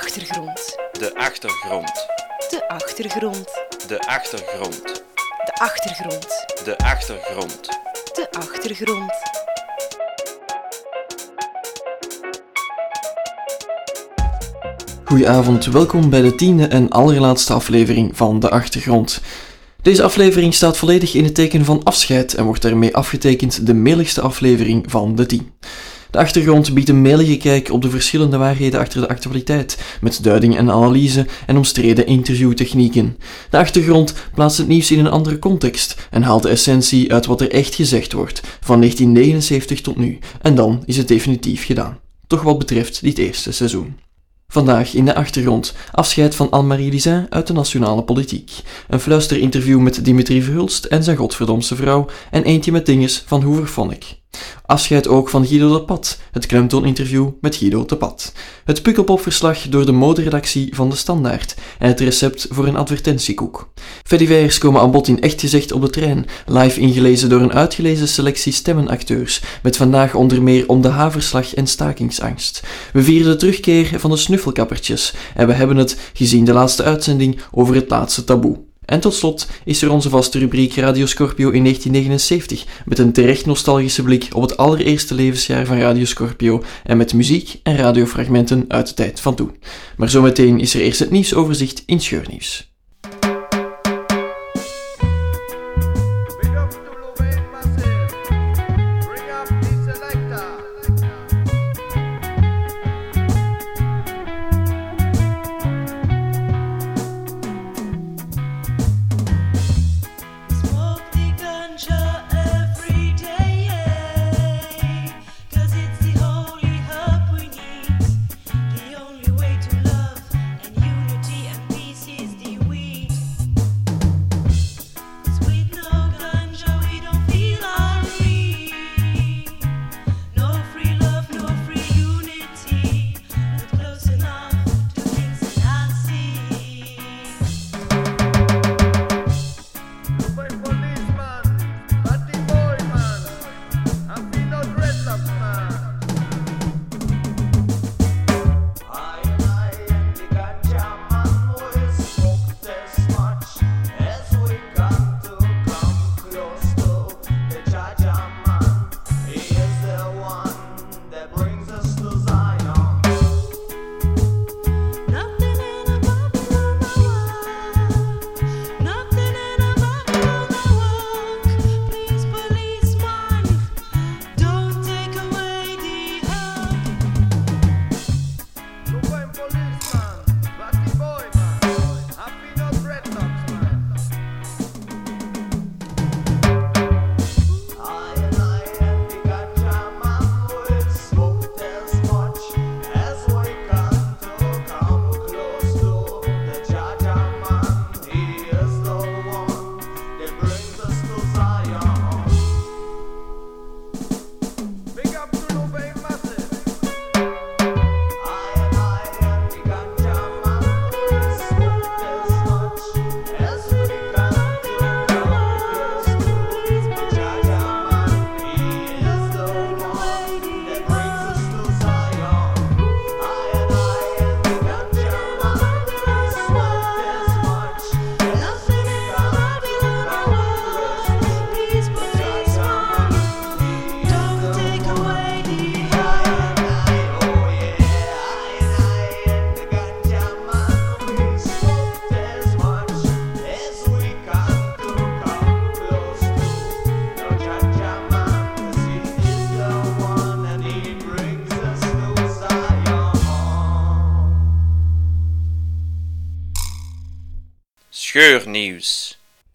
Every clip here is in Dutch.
achtergrond. De achtergrond. De achtergrond. De achtergrond. De achtergrond. De achtergrond. De achtergrond. Goedenavond, welkom bij de tiende en allerlaatste aflevering van De Achtergrond. Deze aflevering staat volledig in het teken van afscheid en wordt daarmee afgetekend de meligste aflevering van de tien. De achtergrond biedt een melige kijk op de verschillende waarheden achter de actualiteit, met duiding en analyse en omstreden interviewtechnieken. De achtergrond plaatst het nieuws in een andere context en haalt de essentie uit wat er echt gezegd wordt, van 1979 tot nu, en dan is het definitief gedaan. Toch wat betreft dit eerste seizoen. Vandaag in de achtergrond afscheid van Anne-Marie Lizin uit de nationale politiek. Een fluisterinterview met Dimitri Verhulst en zijn godverdomse vrouw en eentje met dinges van Hoover Phonic. Afscheid ook van Guido de Pat, het klemtooninterview met Guido de Pat. Het pukkelpopverslag door de moderedactie van De Standaard en het recept voor een advertentiekoek. Fediverse komen aan bod in echt gezegd op de trein, live ingelezen door een uitgelezen selectie stemmenacteurs, met vandaag onder meer om de haverslag en stakingsangst. We vieren de terugkeer van de snuffelkappertjes en we hebben het, gezien de laatste uitzending, over het laatste taboe. En tot slot is er onze vaste rubriek Radio Scorpio in 1979, met een terecht nostalgische blik op het allereerste levensjaar van Radio Scorpio en met muziek en radiofragmenten uit de tijd van toen. Maar zometeen is er eerst het nieuwsoverzicht in Scheurnieuws.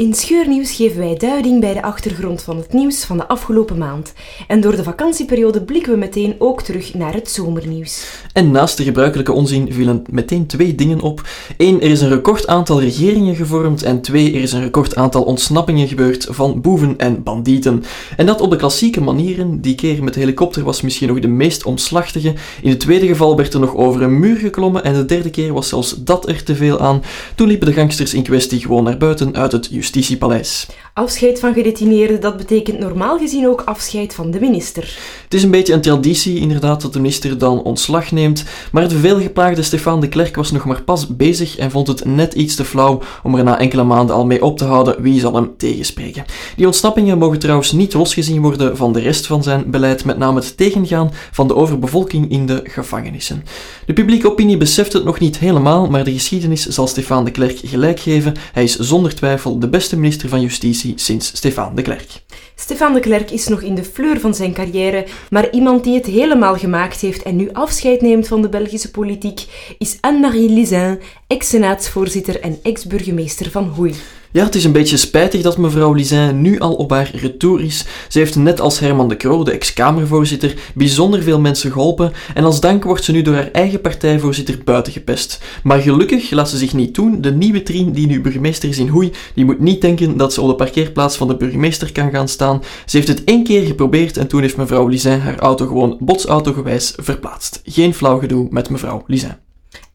In Scheurnieuws geven wij duiding bij de achtergrond van het nieuws van de afgelopen maand. En door de vakantieperiode blikken we meteen ook terug naar het zomernieuws. En naast de gebruikelijke onzin vielen meteen twee dingen op. Eén, er is een record aantal regeringen gevormd. En twee, er is een record aantal ontsnappingen gebeurd van boeven en bandieten. En dat op de klassieke manieren. Die keer met de helikopter was misschien nog de meest omslachtige. In het tweede geval werd er nog over een muur geklommen. En de derde keer was zelfs dat er te veel aan. Toen liepen de gangsters in kwestie gewoon naar buiten uit het justitiepaleis. Afscheid van gedetineerden, dat betekent normaal gezien ook afscheid van de minister. Het is een beetje een traditie inderdaad dat de minister dan ontslag neemt, maar de veelgeplaagde Stefan de Klerk was nog maar pas bezig en vond het net iets te flauw om er na enkele maanden al mee op te houden wie zal hem tegenspreken. Die ontsnappingen mogen trouwens niet losgezien worden van de rest van zijn beleid, met name het tegengaan van de overbevolking in de gevangenissen. De publieke opinie beseft het nog niet helemaal, maar de geschiedenis zal Stefan de Klerk gelijk geven. Hij is zonder twijfel de beste minister van Justitie sinds Stefan de Klerk. Stefan de Klerk is nog in de fleur van zijn carrière, maar iemand die het helemaal gemaakt heeft en nu afscheid neemt van de Belgische politiek is Anne-Marie Lizin, ex-senaatsvoorzitter en ex-burgemeester van Hoei. Ja, het is een beetje spijtig dat mevrouw Lizin nu al op haar retour is. Ze heeft net als Herman de Croo, de ex-Kamervoorzitter, bijzonder veel mensen geholpen en als dank wordt ze nu door haar eigen partijvoorzitter buitengepest. Maar gelukkig laat ze zich niet doen. De nieuwe trien die nu burgemeester is in Hoei, die moet niet denken dat ze op de parkeerplaats van de burgemeester kan gaan staan. Ze heeft het één keer geprobeerd en toen heeft mevrouw Lizin haar auto gewoon botsautogewijs verplaatst. Geen flauw gedoe met mevrouw Lizin.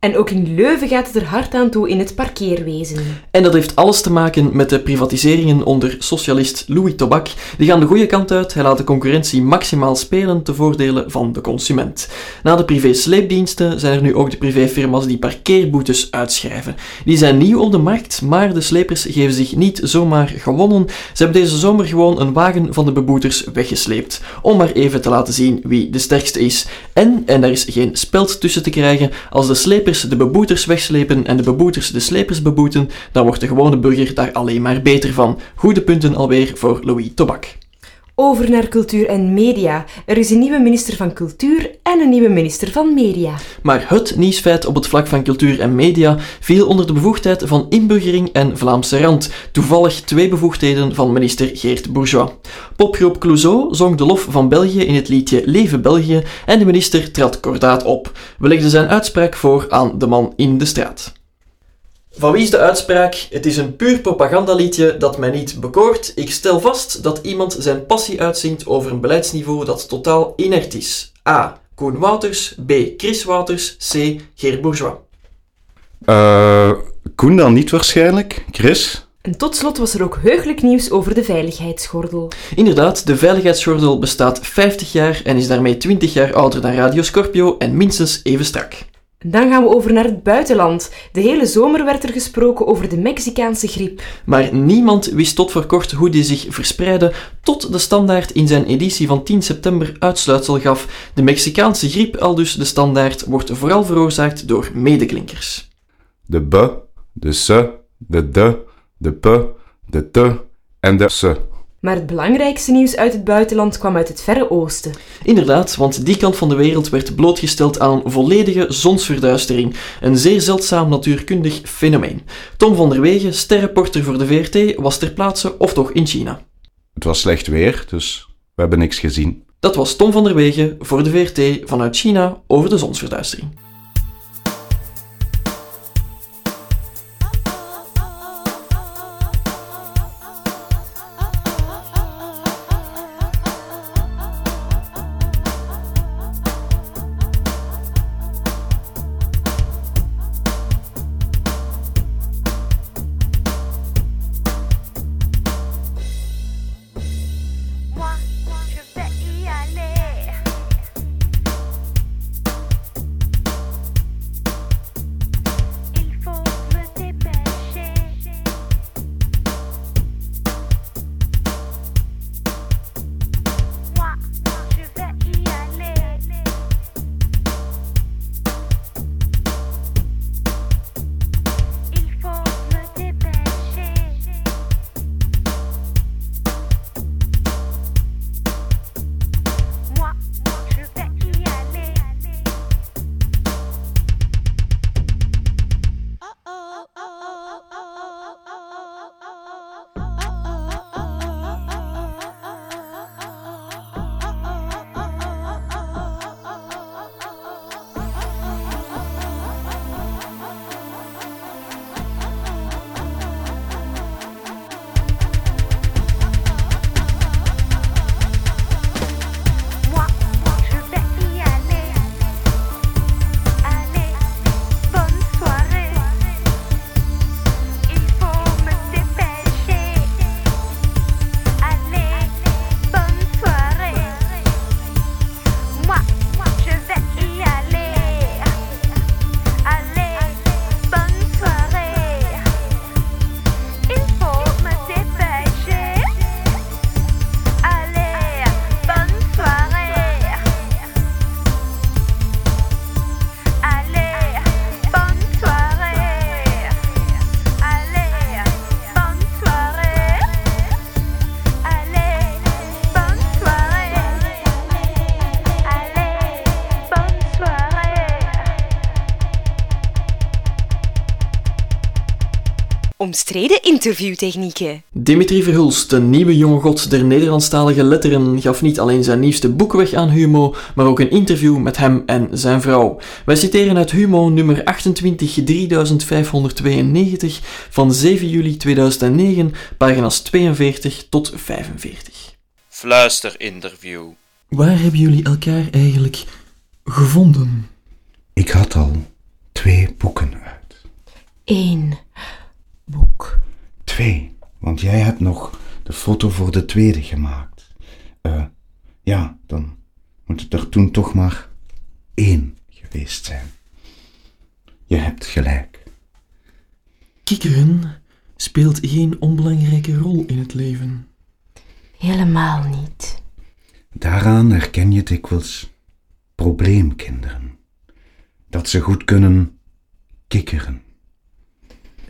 En ook in Leuven gaat het er hard aan toe in het parkeerwezen. En dat heeft alles te maken met de privatiseringen onder socialist Louis Tobak. Die gaan de goede kant uit. Hij laat de concurrentie maximaal spelen te voordelen van de consument. Na de privé-sleepdiensten zijn er nu ook de privéfirma's die parkeerboetes uitschrijven. Die zijn nieuw op de markt, maar de slepers geven zich niet zomaar gewonnen. Ze hebben deze zomer gewoon een wagen van de beboeters weggesleept. Om maar even te laten zien wie de sterkste is. En, en daar is geen speld tussen te krijgen, als de slepers de beboeters wegslepen en de beboeters de slepers beboeten, dan wordt de gewone burger daar alleen maar beter van. Goede punten alweer voor Louis Tobak. Over naar cultuur en media. Er is een nieuwe minister van Cultuur en een nieuwe minister van Media. Maar het nieuwsfeit op het vlak van cultuur en media viel onder de bevoegdheid van inburgering en Vlaamse rand. Toevallig twee bevoegdheden van minister Geert Bourgeois. Popgroep Clouseau zong de lof van België in het liedje Leven België en de minister trad kordaat op. We legden zijn uitspraak voor aan de man in de straat. Van wie is de uitspraak? Het is een puur propagandaliedje dat mij niet bekoort. Ik stel vast dat iemand zijn passie uitzingt over een beleidsniveau dat totaal inert is. A. Koen Wouters. B. Chris Wouters. C. Geert Bourgeois. Eh, Koen dan niet waarschijnlijk. Chris? En tot slot was er ook heugelijk nieuws over de veiligheidsgordel. Inderdaad, de veiligheidsgordel bestaat 50 jaar en is daarmee 20 jaar ouder dan Radio Scorpio en minstens even strak. Dan gaan we over naar het buitenland. De hele zomer werd er gesproken over de Mexicaanse griep. Maar niemand wist tot voor kort hoe die zich verspreidde, tot de standaard in zijn editie van 10 september uitsluitsel gaf. De Mexicaanse griep, al dus de standaard, wordt vooral veroorzaakt door medeklinkers. De B, de S, de D, de P, de T en de S. Maar het belangrijkste nieuws uit het buitenland kwam uit het Verre Oosten. Inderdaad, want die kant van de wereld werd blootgesteld aan een volledige zonsverduistering, een zeer zeldzaam natuurkundig fenomeen. Tom van der Wegen, sterreporter voor de VRT, was ter plaatse of toch in China. Het was slecht weer, dus we hebben niks gezien. Dat was Tom van der Wegen voor de VRT vanuit China over de zonsverduistering. Omstreden interviewtechnieken. Dimitri Verhulst, de nieuwe jonge god der Nederlandstalige letteren, gaf niet alleen zijn nieuwste boek weg aan Humo, maar ook een interview met hem en zijn vrouw. Wij citeren uit Humo nummer 28 3592 van 7 juli 2009, pagina's 42 tot 45. Fluisterinterview. Waar hebben jullie elkaar eigenlijk gevonden? Ik had al twee boeken uit. Eén boek. Twee, want jij hebt nog de foto voor de tweede gemaakt. Eh, ja, dan moet het er toen toch maar één geweest zijn. Je hebt gelijk. Kikkeren speelt geen onbelangrijke rol in het leven. Helemaal niet. Daaraan herken je dikwijls probleemkinderen. Dat ze goed kunnen kikkeren.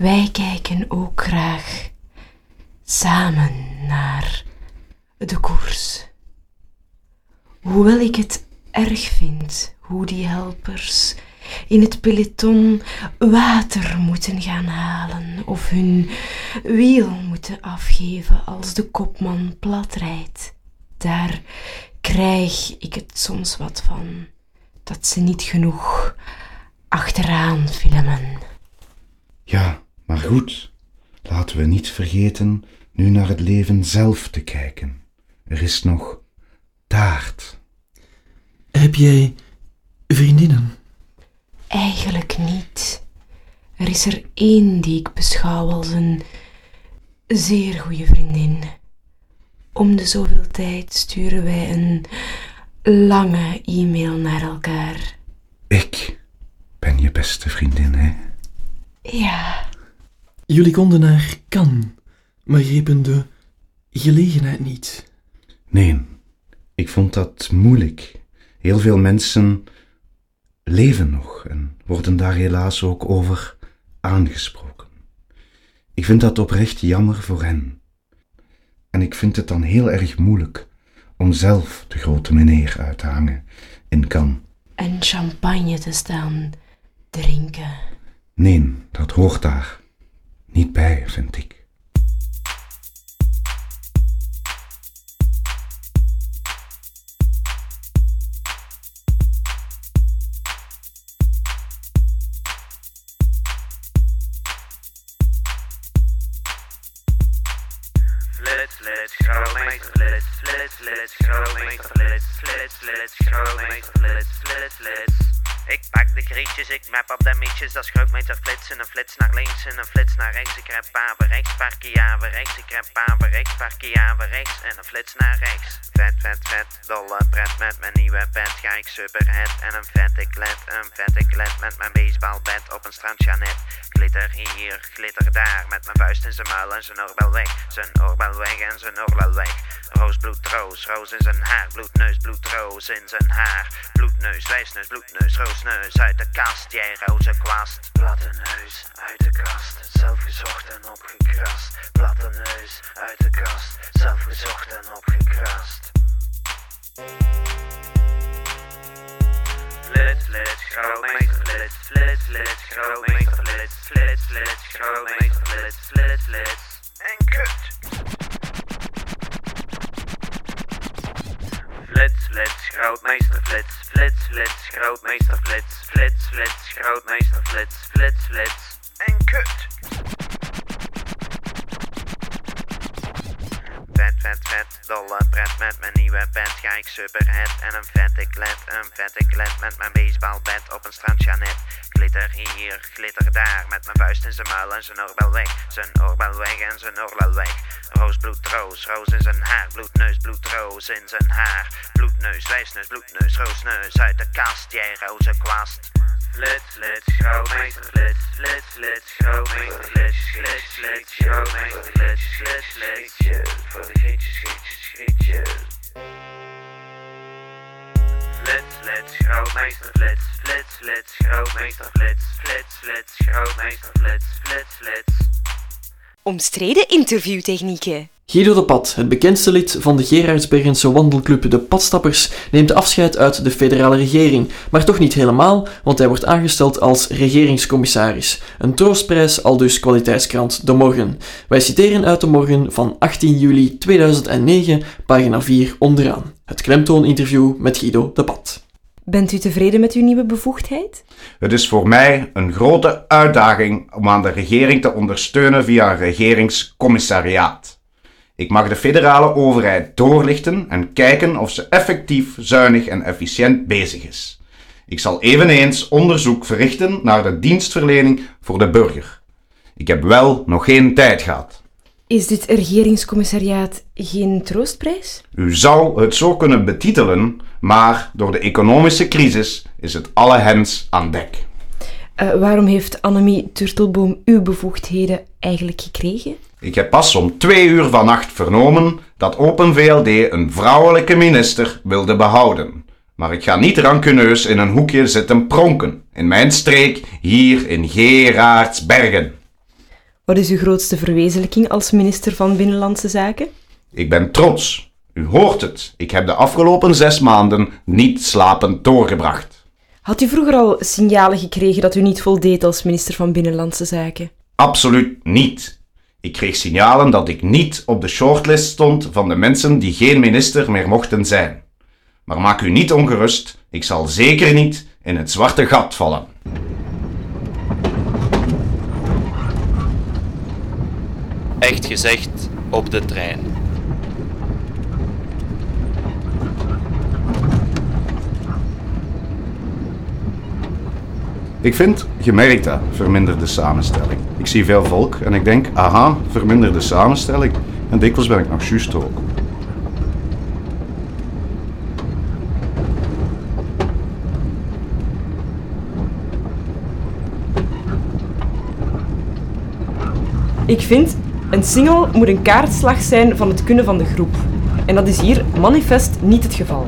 Wij kijken ook graag samen naar de koers. Hoewel ik het erg vind hoe die helpers in het peloton water moeten gaan halen of hun wiel moeten afgeven als de kopman plat rijdt. Daar krijg ik het soms wat van dat ze niet genoeg achteraan filmen. Ja, maar goed. Laten we niet vergeten nu naar het leven zelf te kijken. Er is nog taart. Heb jij vriendinnen? Eigenlijk niet. Er is er één die ik beschouw als een zeer goede vriendin. Om de zoveel tijd sturen wij een lange e-mail naar elkaar. Ik ben je beste vriendin, hè? Ja, Jullie konden naar Cannes, maar grepen de gelegenheid niet. Nee, ik vond dat moeilijk. Heel veel mensen leven nog en worden daar helaas ook over aangesproken. Ik vind dat oprecht jammer voor hen. En ik vind het dan heel erg moeilijk om zelf de grote meneer uit te hangen in Cannes. en champagne te staan drinken. Nee, dat hoort daar niet bij, vind ik. Map op de mietjes, dat is grootmeter flits en een flits naar links en een flits naar rechts. Ik rep paven rechts, parkeaven rechts, ik rep paven rechts, parkeaven rechts en een flits naar rechts. Vet, vet, vet, dolle pret met mijn nieuwe pet, ga ik superhead en een vette klet, een vette klet met mijn baseballbed op een strand Janet. Glitter hier, glitter daar, met mijn vuist in zijn muil en zijn oorbel weg, zijn oorbel weg en zijn oorbel weg. Roos, bloed, roos, roos in zijn haar, bloedneus, bloed, roos in zijn haar. Bloedneus, wijsneus, bloedneus, roosneus, uit de kast, jij roze kwast. Platte neus, uit de kast, zelf gezocht en opgekrast. Platte neus, uit de kast, zelf gezocht en opgekrast. Flits, flits, schoolmeester flits, flits, flits, schoolmeester flits, flits, flits, schoolmeester flits, flits, flits. En kut. Flits, flits, grootmeester flits, flits, flits, grootmeester flits, flits, flits, grootmeester flits, flits, flits. En kut. Vet, vet, vet, dolle pret met mijn nieuwe pet. Ga ik superhead en een vette klet, een vette klet met mijn baseballbed op een strand Janet. Glitter hier, glitter daar, met mijn vuist in zijn muil en zijn oorbel weg. Zijn oorbel weg en zijn oorbel weg. Roos, bloed, roos, roos in zijn haar. Bloedneus, bloed, roos in zijn haar. Bloedneus, wijsneus, bloedneus, roosneus uit de kast, jij roze kwast. Flits, flits, schoolmeester flits, flits, flits. Schietje, voor de schoolmeester flits, flits, flits. Omstreden interviewtechnieken. Guido de Pad, het bekendste lid van de Gerardsbergense wandelclub De Padstappers, neemt afscheid uit de federale regering, maar toch niet helemaal, want hij wordt aangesteld als regeringscommissaris. Een troostprijs al dus kwaliteitskrant De Morgen. Wij citeren uit De Morgen van 18 juli 2009, pagina 4 onderaan. Het klemtooninterview met Guido de Pad. Bent u tevreden met uw nieuwe bevoegdheid? Het is voor mij een grote uitdaging om aan de regering te ondersteunen via een regeringscommissariaat. Ik mag de federale overheid doorlichten en kijken of ze effectief, zuinig en efficiënt bezig is. Ik zal eveneens onderzoek verrichten naar de dienstverlening voor de burger. Ik heb wel nog geen tijd gehad. Is dit regeringscommissariaat geen troostprijs? U zou het zo kunnen betitelen, maar door de economische crisis is het alle hens aan dek. Eh, waarom heeft Annemie Turtelboom uw bevoegdheden eigenlijk gekregen? Ik heb pas om twee uur vannacht vernomen dat Open VLD een vrouwelijke minister wilde behouden. Maar ik ga niet rancuneus in een hoekje zitten pronken. In mijn streek, hier in Gerardsbergen. Wat is uw grootste verwezenlijking als minister van Binnenlandse Zaken? Ik ben trots. U hoort het. Ik heb de afgelopen zes maanden niet slapend doorgebracht. Had u vroeger al signalen gekregen dat u niet voldeed als minister van Binnenlandse Zaken? Absoluut niet. Ik kreeg signalen dat ik niet op de shortlist stond van de mensen die geen minister meer mochten zijn. Maar maak u niet ongerust, ik zal zeker niet in het zwarte gat vallen. Echt gezegd, op de trein. Ik vind gemerkt verminderde samenstelling. Ik zie veel volk en ik denk, aha, verminderde samenstelling. En dikwijls ben ik nog ook. Ik vind, een single moet een kaartslag zijn van het kunnen van de groep. En dat is hier manifest niet het geval.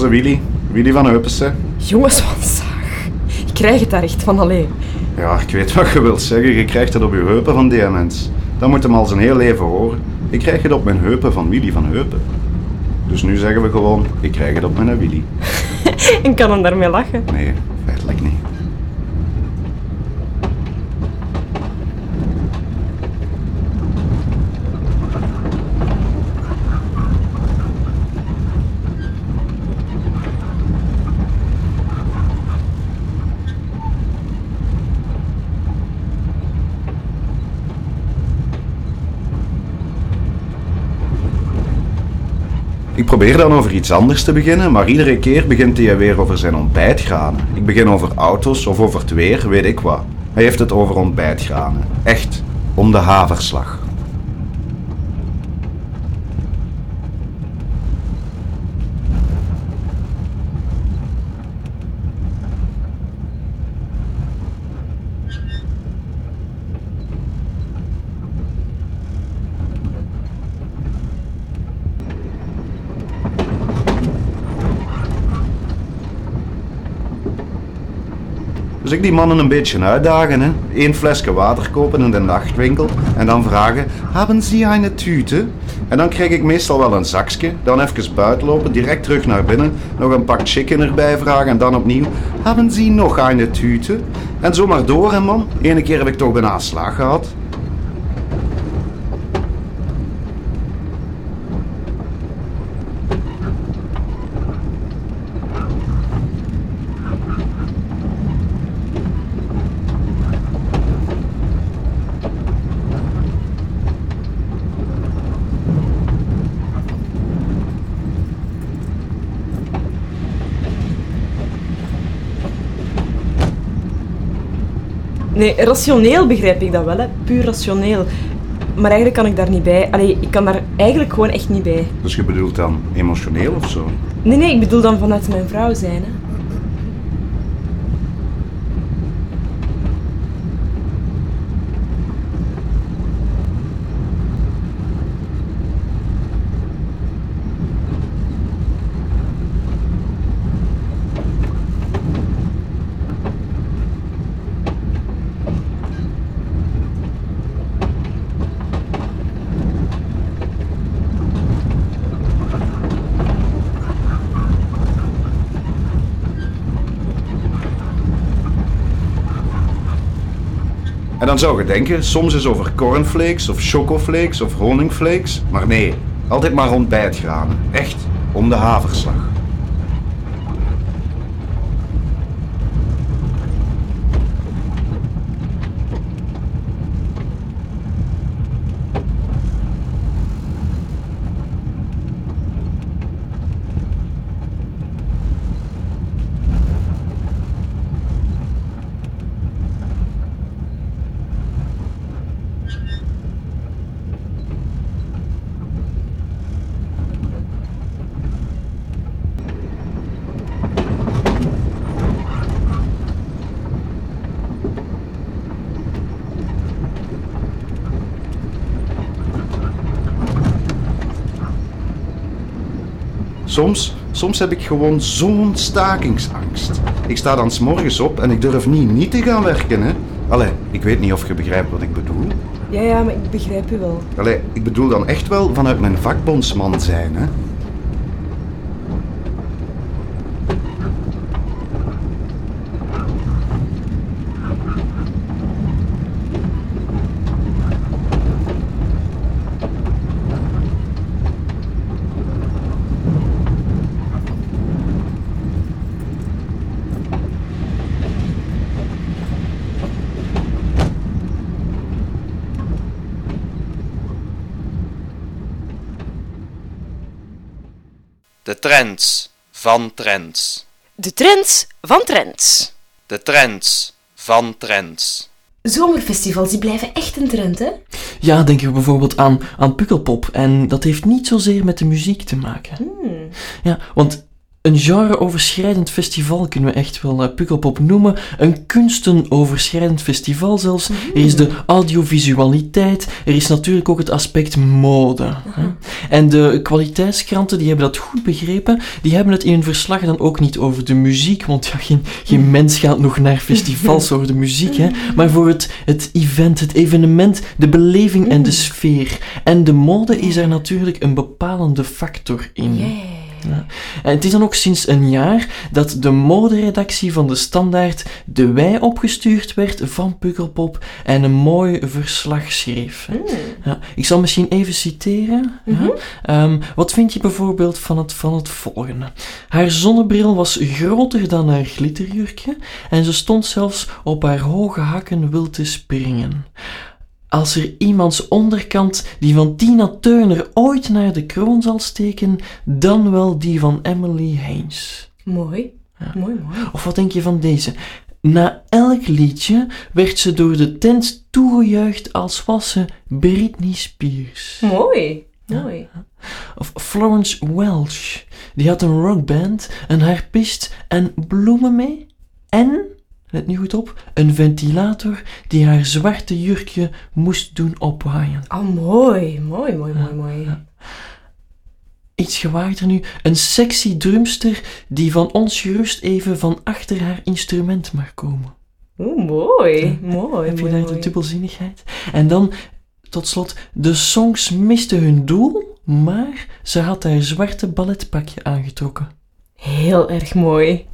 Was de Willy. Willy van Heupense. Jongens, wat zaag. Ik krijg het daar echt van alleen. Ja, ik weet wat je wilt zeggen. Je krijgt het op je heupen van die mens. Dat moet hem al zijn heel leven horen. Ik krijg het op mijn heupen van Willy van Heupen. Dus nu zeggen we gewoon, ik krijg het op mijn Willy. En kan hem daarmee lachen. Nee, feitelijk niet. Probeer dan over iets anders te beginnen, maar iedere keer begint hij weer over zijn ontbijtgranen. Ik begin over auto's of over het weer, weet ik wat. Hij heeft het over ontbijtgranen. Echt, om de haverslag. Dus ik die mannen een beetje uitdagen, hè. Eén flesje water kopen in de nachtwinkel en dan vragen, hebben Sie eine Tüte? En dan krijg ik meestal wel een zakje, dan even buiten lopen, direct terug naar binnen, nog een pak chicken erbij vragen en dan opnieuw, hebben Sie nog eine Tüte? En zo maar door, hè man. Ene keer heb ik toch bijna slag gehad. Nee, rationeel begrijp ik dat wel, hè. Puur rationeel. Maar eigenlijk kan ik daar niet bij. Allee, ik kan daar eigenlijk gewoon echt niet bij. Dus je bedoelt dan emotioneel of zo? Nee, nee, ik bedoel dan vanuit mijn vrouw zijn, hè. En dan zou je denken, soms is over cornflakes of chocoflakes of honingflakes. Maar nee, altijd maar rond bij het granen. Echt, om de haverslag. Soms, soms heb ik gewoon zo'n stakingsangst. Ik sta dan 's morgens op en ik durf niet niet te gaan werken, hè. Allee, ik weet niet of je begrijpt wat ik bedoel. Ja, ja, maar ik begrijp u wel. Allee, ik bedoel dan echt wel vanuit mijn vakbondsman zijn, hè. Trends van trends. De trends van trends. De trends van trends. Zomerfestivals, die blijven echt een trend, hè? Ja, denken we bijvoorbeeld aan, aan Pukkelpop. En dat heeft niet zozeer met de muziek te maken. Ja, want een genre-overschrijdend festival kunnen we echt wel eh, Pukkelpop noemen. Een kunstenoverschrijdend festival zelfs. Er is de audiovisualiteit. Er is natuurlijk ook het aspect mode. hè. En de kwaliteitskranten die hebben dat goed begrepen. Die hebben het in hun verslag dan ook niet over de muziek. Want ja, geen, geen mens gaat nog naar festivals over de muziek. Hè, maar voor het, het event, het evenement, de beleving en de sfeer. En de mode is er natuurlijk een bepalende factor in. Ja. En het is dan ook sinds een jaar dat de moderedactie van de Standaard de wij opgestuurd werd van Pukkelpop en een mooi verslag schreef. hè. Ja, ik zal misschien even citeren. Ja. Ehm, wat vind je bijvoorbeeld van het, van het volgende? Haar zonnebril was groter dan haar glitterjurkje en ze stond zelfs op haar hoge hakken wil te springen. Als er iemands onderkant die van Tina Turner ooit naar de kroon zal steken, dan wel die van Emily Haynes. Mooi. Mooi, mooi. Of wat denk je van deze? Na elk liedje werd ze door de tent toegejuicht als was ze Britney Spears. Mooi. Mooi. Of Florence Welch. Die had een rockband, een harpist en bloemen mee. En, let nu goed op, een ventilator die haar zwarte jurkje moest doen opwaaien. Oh, mooi. Mooi, mooi, mooi, mooi. Iets gewaagder nu, een sexy drumster die van ons gerust even van achter haar instrument mag komen. Oeh, mooi. Mooi, Heb je mooi, daar de dubbelzinnigheid? En dan, tot slot, de songs misten hun doel, maar ze had haar zwarte balletpakje aangetrokken. Heel erg mooi.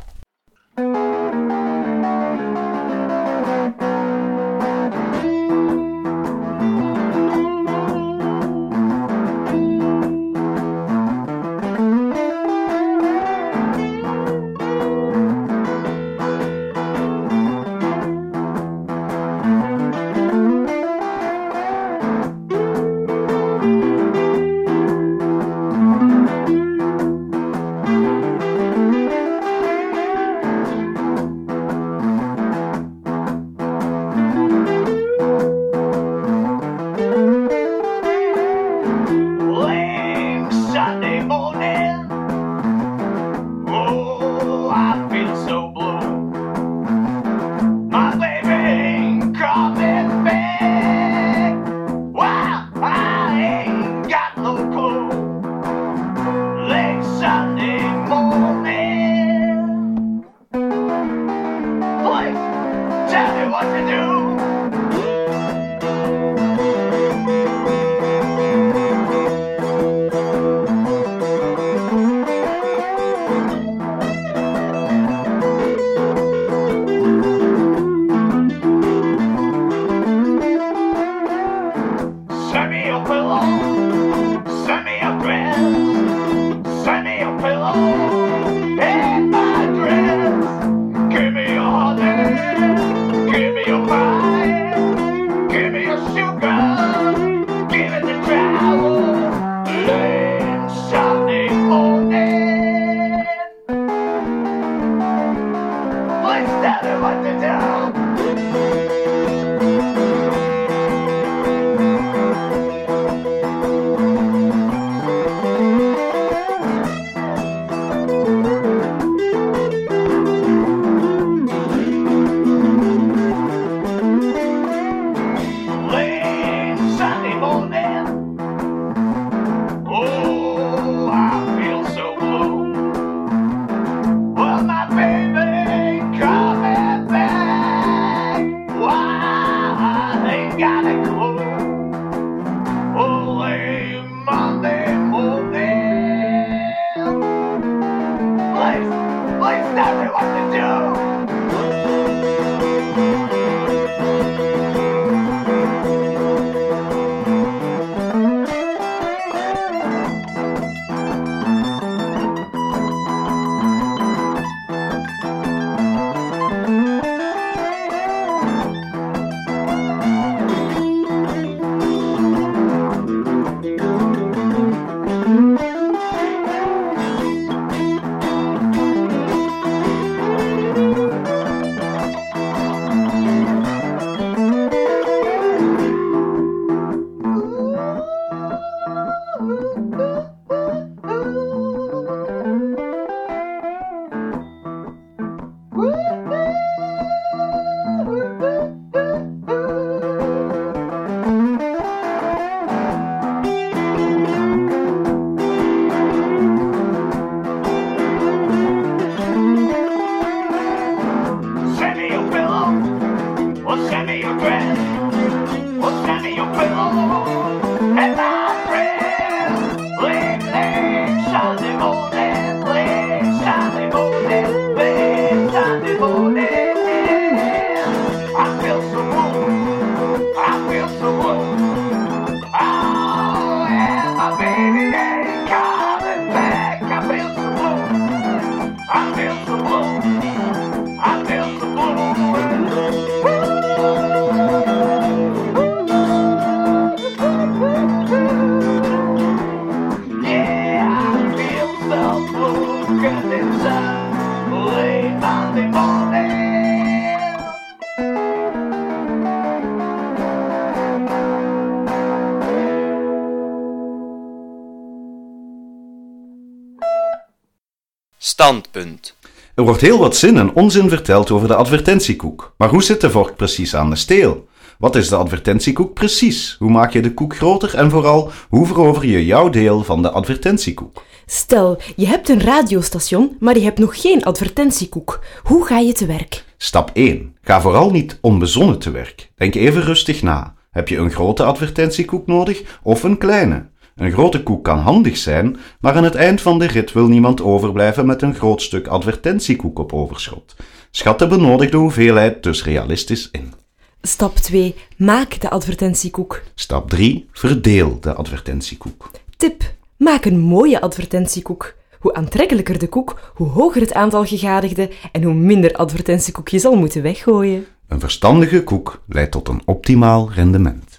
Standpunt. Er wordt heel wat zin en onzin verteld over de advertentiekoek. Maar hoe zit de vork precies aan de steel? Wat is de advertentiekoek precies? Hoe maak je de koek groter en vooral, hoe verover je jouw deel van de advertentiekoek? Stel, je hebt een radiostation, maar je hebt nog geen advertentiekoek. Hoe ga je te werk? Stap 1. Ga vooral niet onbezonnen te werk. Denk even rustig na. Heb je een grote advertentiekoek nodig of een kleine? Een grote koek kan handig zijn, maar aan het eind van de rit wil niemand overblijven met een groot stuk advertentiekoek op overschot. Schat de benodigde hoeveelheid dus realistisch in. Stap 2. Maak de advertentiekoek. Stap 3. Verdeel de advertentiekoek. Tip. Maak een mooie advertentiekoek. Hoe aantrekkelijker de koek, hoe hoger het aantal gegadigden en hoe minder advertentiekoek je zal moeten weggooien. Een verstandige koek leidt tot een optimaal rendement.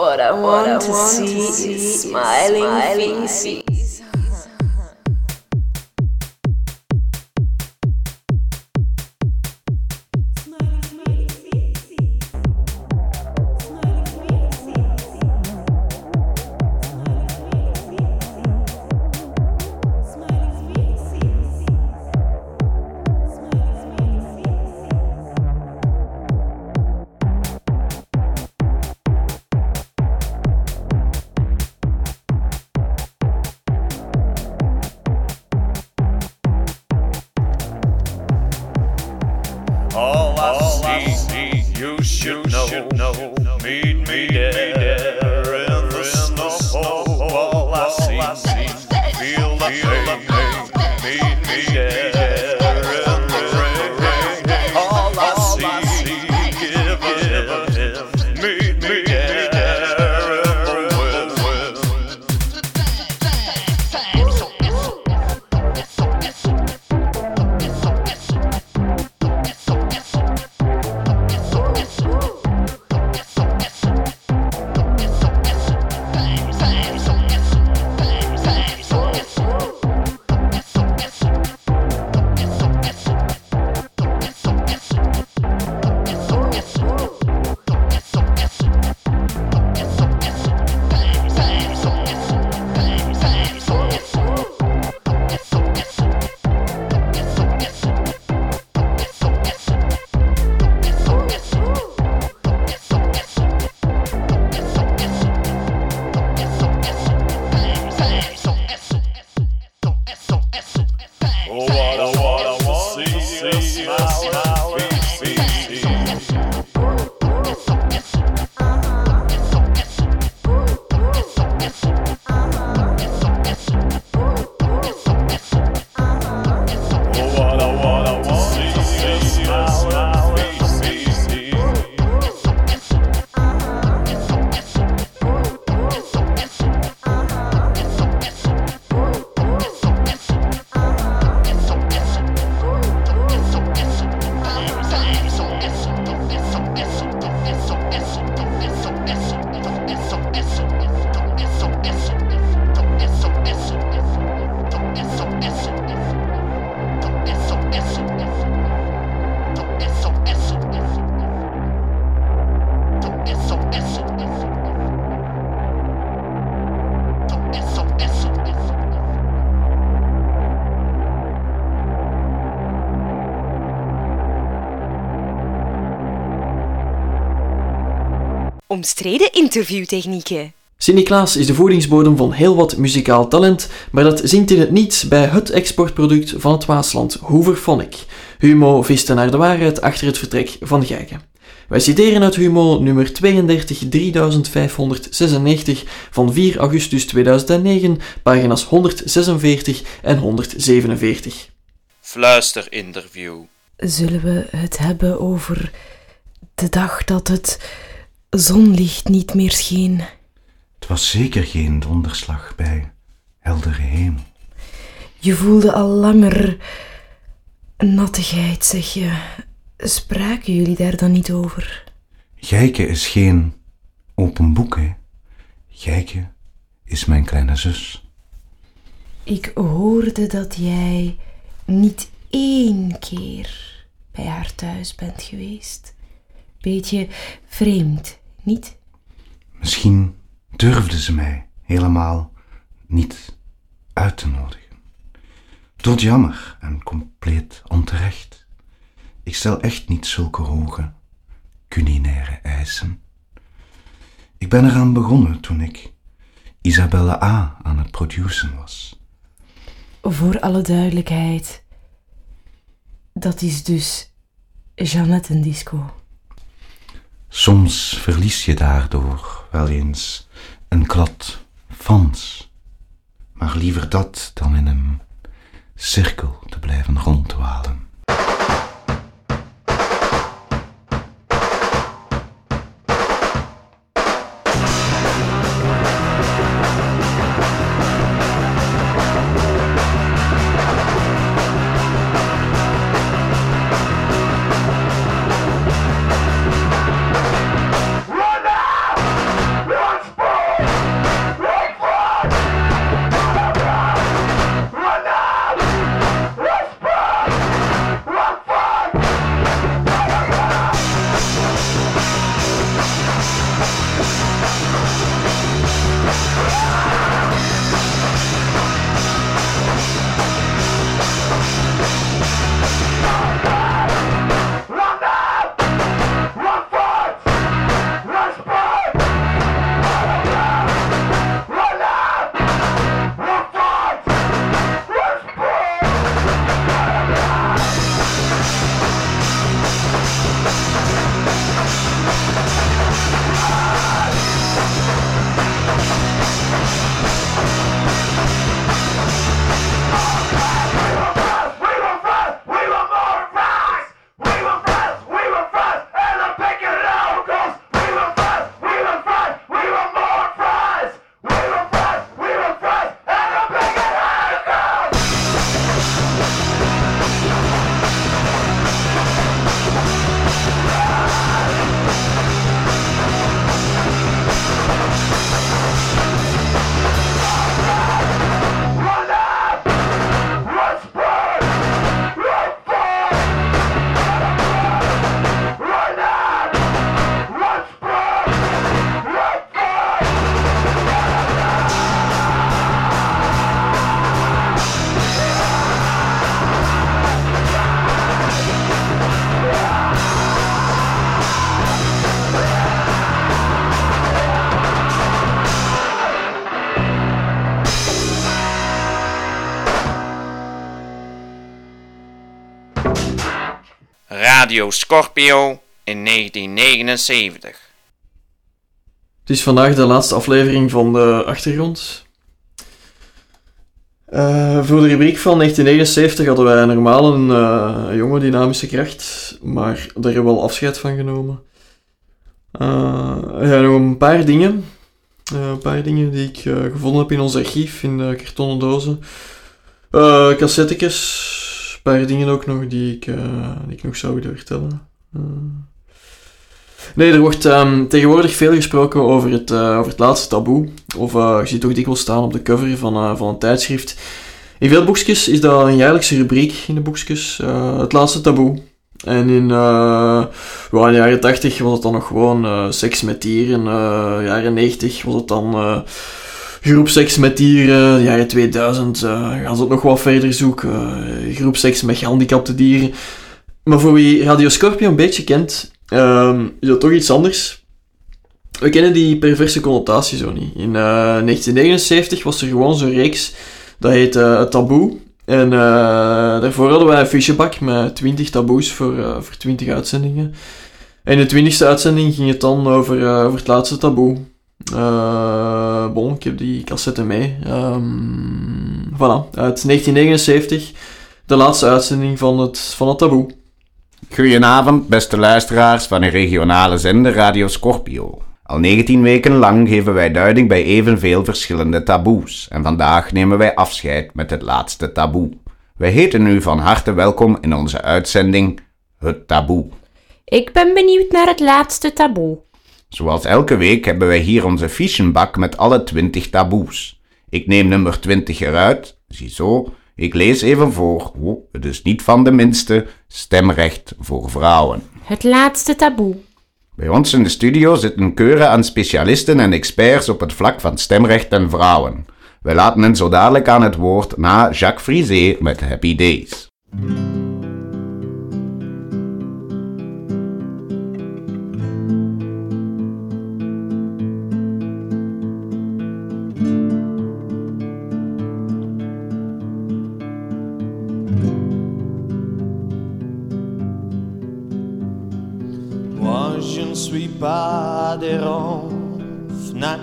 What I want to see is smiling faces. Omstreden interviewtechnieken. Sint-Niklaas is de voedingsbodem van heel wat muzikaal talent, maar dat zingt in het niets bij het exportproduct van het Waasland, Hooverphonic. Humo viste naar de waarheid achter het vertrek van Geigen. Wij citeren uit Humo nummer 32 3596 van 4 augustus 2009, pagina's 146 en 147. Fluisterinterview. Zullen we het hebben over de dag dat het zonlicht niet meer scheen? Het was zeker geen donderslag bij heldere hemel. Je voelde al langer nattigheid, zeg je. Spraken jullie daar dan niet over? Gijke is geen open boek, hè. Gijke is mijn kleine zus. Ik hoorde dat jij niet één keer bij haar thuis bent geweest. Beetje vreemd, niet? Misschien durfde ze mij helemaal niet uit te nodigen. Tot jammer en compleet onterecht. Ik stel echt niet zulke hoge culinaire eisen. Ik ben eraan begonnen toen ik Isabelle A. aan het produceren was. Voor alle duidelijkheid, dat is dus Jeannette disco. Soms verlies je daardoor wel eens een klad fans. Maar liever dat dan in een cirkel te blijven rondwalen. Scorpio in 1979. Het is vandaag de laatste aflevering van de achtergrond. Eh, voor de rubriek van 1979 hadden wij normaal een eh, jonge dynamische kracht, maar daar hebben we al afscheid van genomen. Eh, ja, nog een paar dingen. Een paar dingen die ik gevonden heb in ons archief, in de kartonnen dozen. Cassettekes. Paar dingen ook nog die ik, eh, ik nog zou willen vertellen. Eh. Nee, er wordt ehm, tegenwoordig veel gesproken over het, eh, over het laatste taboe. Of je ziet toch dikwijls staan op de cover van, van een tijdschrift. In veel boekjes is dat een jaarlijkse rubriek in de boekjes. het laatste taboe. En in, in de jaren 80 was het dan nog gewoon seks met dieren. jaren 90 was het dan groepseks met dieren. De jaren 2000 eh, gaan ze het nog wat verder zoeken. eh groepseks met gehandicapte dieren. Maar voor wie Radio Scorpio een beetje kent, ehm, is dat toch iets anders. we kennen die perverse connotatie zo niet. In eh, 1979 was er gewoon zo'n reeks, dat heet eh, Taboe. En eh, daarvoor hadden wij een fichebak met 20 taboes voor, eh, voor 20 uitzendingen. En in de 20ste uitzending ging het dan over, eh, over het laatste taboe. Eh bon, ik heb die cassette mee. Ehm voilà, uit 1979, de laatste uitzending van het, van het taboe. Goedenavond, beste luisteraars van een regionale zender Radio Scorpio. Al 19 weken lang geven wij duiding bij evenveel verschillende taboes. En vandaag nemen wij afscheid met het laatste taboe. Wij heten u van harte welkom in onze uitzending Het Taboe. Ik ben benieuwd naar het laatste taboe. Zoals elke week hebben wij hier onze fiechenbak met alle 20 taboes. Ik neem nummer 20 eruit, ziezo. Ik lees even voor, oh, het is niet van de minste, stemrecht voor vrouwen. Het laatste taboe. Bij ons in de studio zitten keuren aan specialisten en experts op het vlak van stemrecht en vrouwen. Wij laten hen zo dadelijk aan het woord na Jacques Frisé met Happy Days. Adhérent FNAC.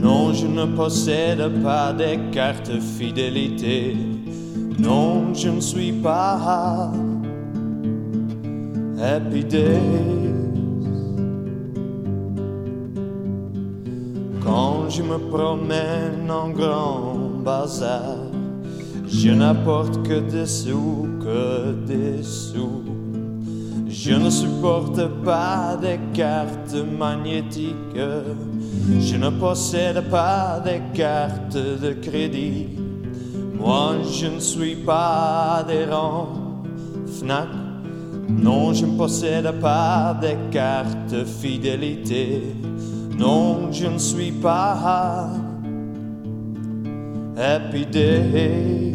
Non, je ne possède pas des cartes fidélité. Non, je ne suis pas Happy Days. Quand je me promène en grand bazar, je n'apporte que des sous, que des sous. Je ne supporte pas des cartes magnétiques. Je ne possède pas des cartes de crédit. Moi, je ne suis pas adhérent FNAC. Non, je ne possède pas des cartes fidélité. Non, je ne suis pas Happy Days.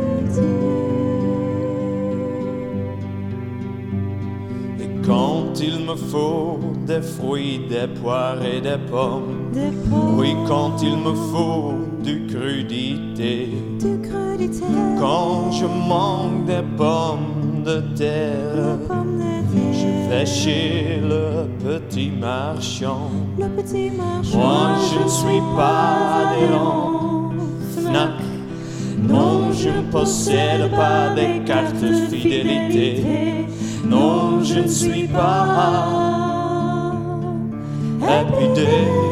quand il me faut des fruits, des poires et des pommes, oui, quand il me faut du crudité, quand je manque des pommes de terre, je vais chez le petit marchand. Moi, je ne suis pas adhérent FNAC. Non, je ne possède pas des cartes fidélité. Non, je ne suis pas Happy Days.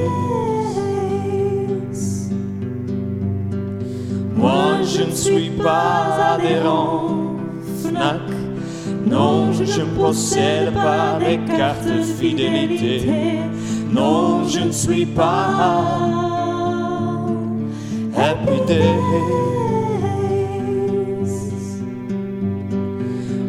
Moi, je ne suis pas adhérent FNAC. Non, je ne possède pas des cartes fidélité. Non, je ne suis pas Happy Days.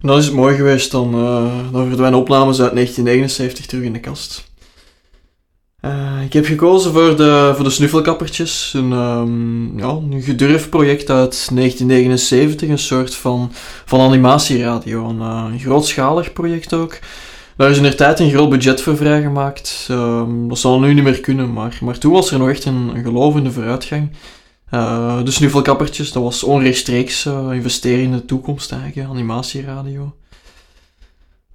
En dan is het mooi geweest, dan, dan verdwijnen opnames uit 1979 terug in de kast. Eh, ik heb gekozen voor de, voor de Snuffelkappertjes, een, ehm, ja, een gedurfd project uit 1979, een soort van, van animatieradio, een, eh, een grootschalig project ook. Daar is in der tijd een groot budget voor vrijgemaakt. Ehm, dat zal nu niet meer kunnen, maar, maar toen was er nog echt een gelovende vooruitgang. Uh, dus nu dat was onrechtstreeks uh, investeren in de toekomst eigenlijk, animatieradio.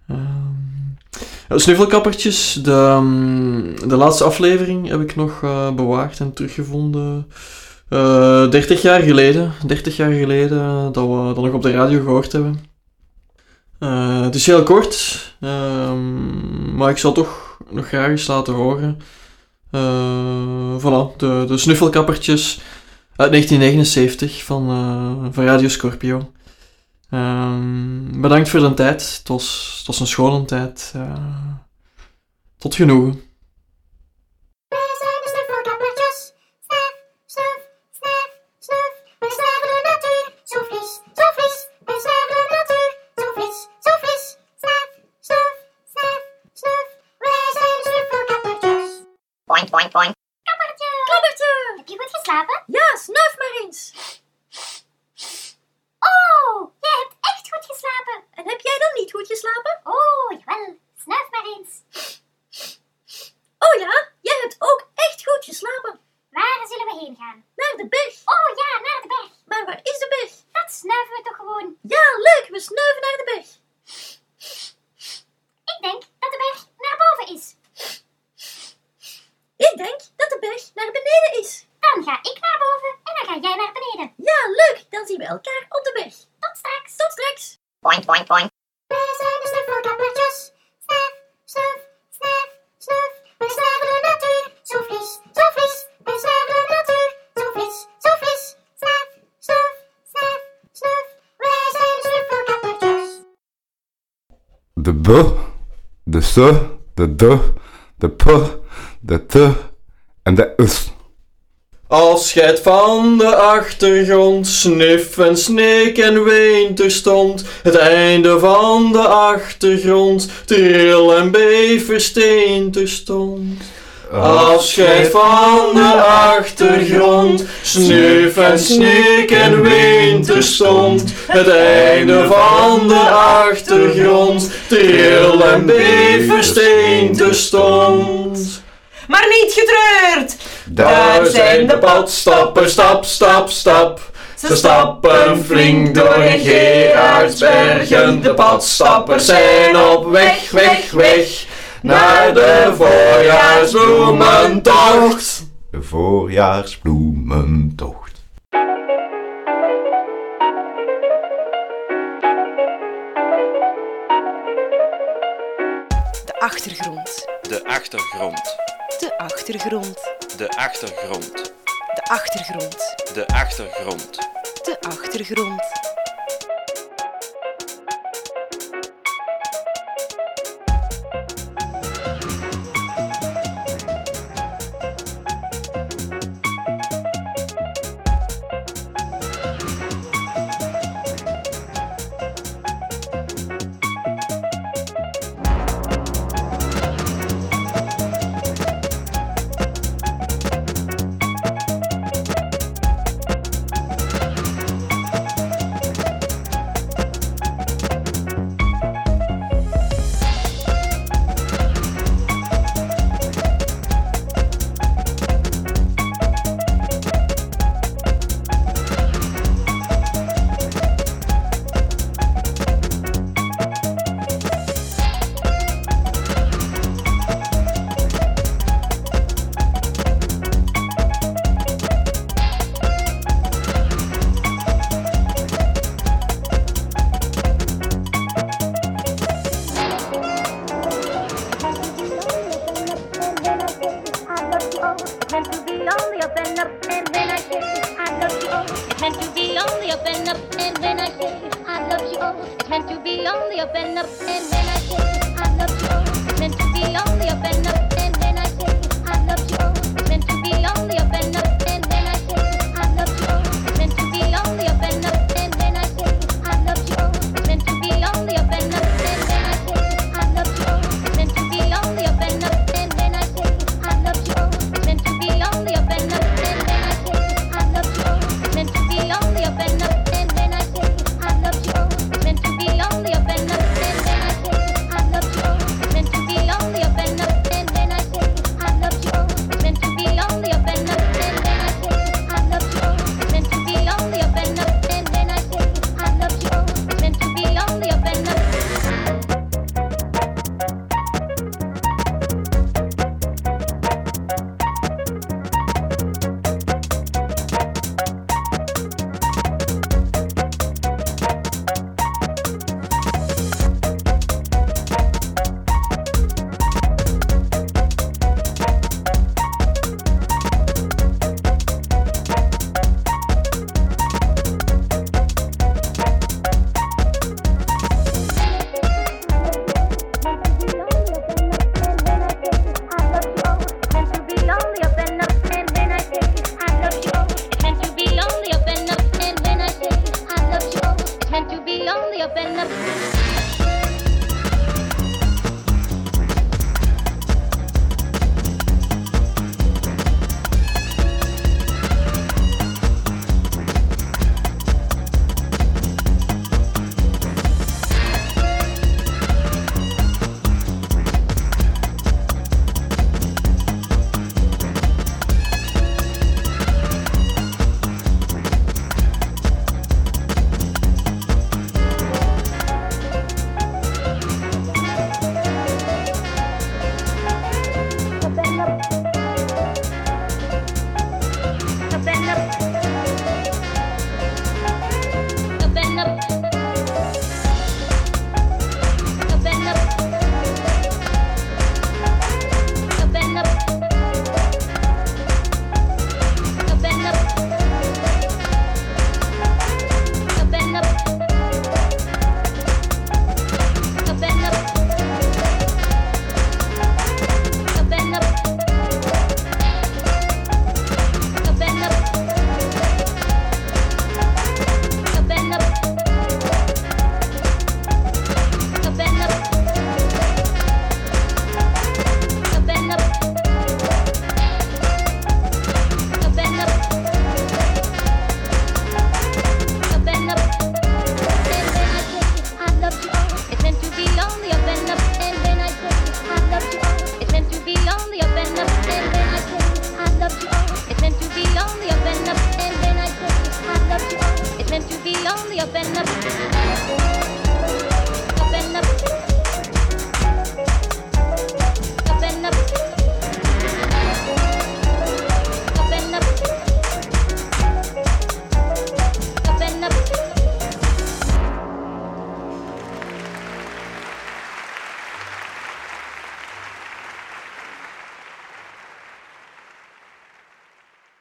Ehm, um, snuffelkappertjes, dus de, ehm, de laatste aflevering heb ik nog uh, bewaard en teruggevonden. Uh, 30 jaar geleden, 30 jaar geleden dat we dat nog op de radio gehoord hebben. Het is heel kort, ehm, maar ik zal toch nog graag eens laten horen. voilà, de, de snuffelkappertjes. 1979 van, eh, van Radio Scorpio. Ehm, bedankt voor de tijd. Het was, een schone tijd. Eh, tot genoegen. de, de s, de d, de p, de t en de us. Als gij van de achtergrond, snif en snik en weent er stond. Het einde van de achtergrond, tril en beef stond. Als Afscheid van de achtergrond, snuf en sneek en winter stond. Het einde van de achtergrond, tril en beversteente stond. Maar niet getreurd! Daar zijn de padstappers, stap, stap, stap. Ze stappen flink door Gerardsbergen. De padstappers zijn op weg, weg, weg naar de voorjaarsbloementocht. De voorjaarsbloementocht. De achtergrond. De achtergrond. De achtergrond. De achtergrond. De achtergrond. De achtergrond. De achtergrond.